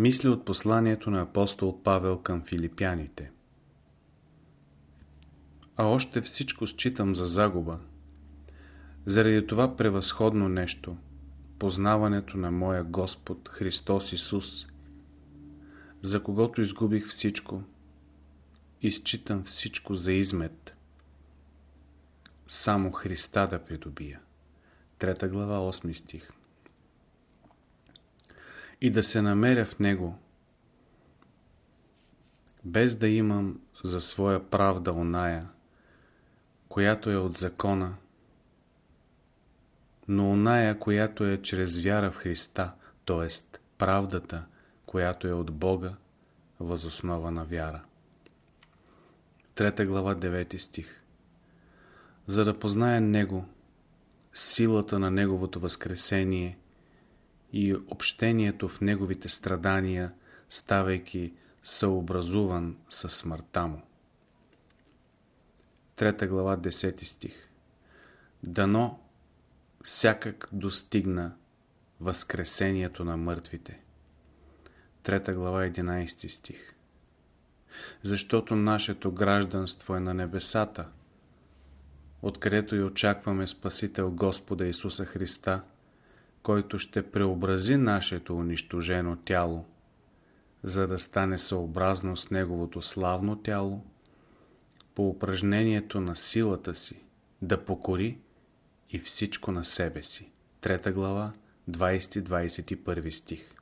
Мисли от посланието на апостол Павел към филипяните. А още всичко считам за загуба, заради това превъзходно нещо, познаването на моя Господ Христос Исус, за когото изгубих всичко, изчитам всичко за измет, само Христа да придобия. Трета глава, 8 стих и да се намеря в него, без да имам за своя правда оная, която е от закона, но оная, която е чрез вяра в Христа, т.е. правдата, която е от Бога, възоснова на вяра. Трета глава, 9 стих За да позная Него, силата на Неговото възкресение – и общението в неговите страдания, ставайки съобразуван със смъртта му. Трета глава, 10 стих Дано всякак достигна възкресението на мъртвите. Трета глава, 11 стих Защото нашето гражданство е на небесата, откъдето и очакваме Спасител Господа Исуса Христа – който ще преобрази нашето унищожено тяло, за да стане съобразно с Неговото славно тяло, по упражнението на силата си, да покори и всичко на себе си. Трета глава, 20-21 стих